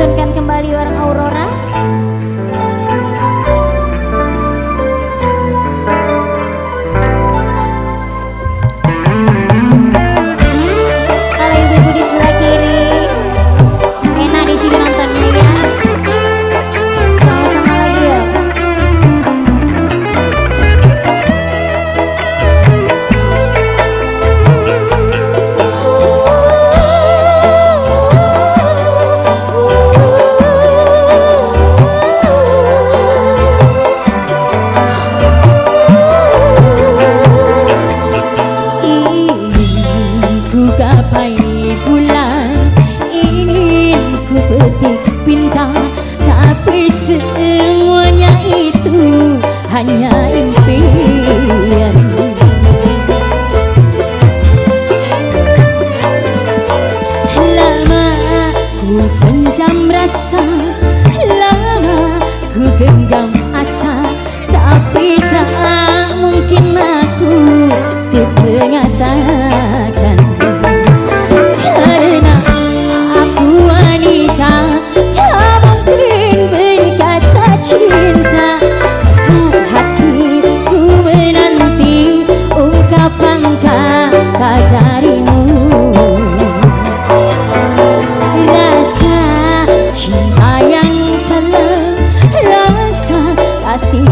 tuntunkan Rasa